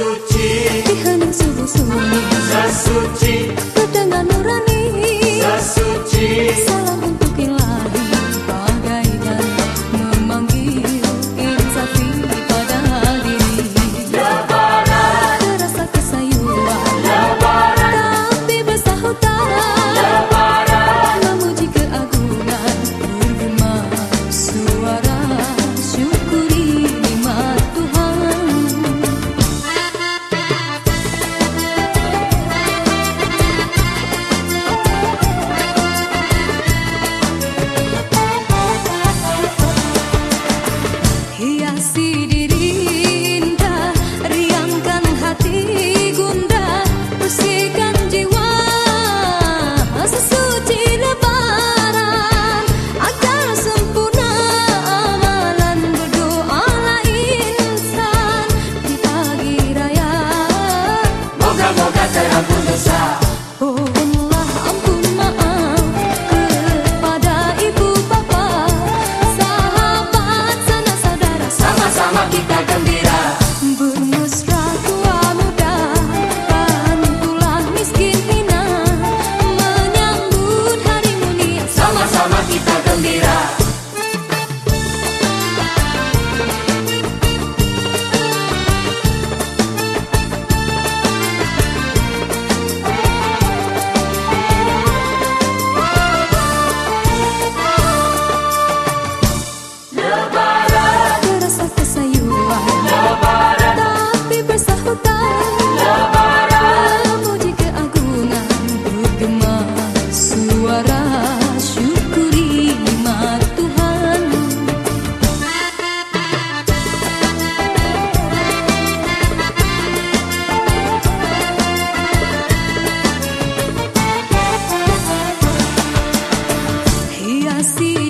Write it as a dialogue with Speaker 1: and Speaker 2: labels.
Speaker 1: Sesuci
Speaker 2: Di hening subuh sunyi
Speaker 1: Sesuci
Speaker 2: Hiasi